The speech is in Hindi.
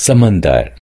समंदर।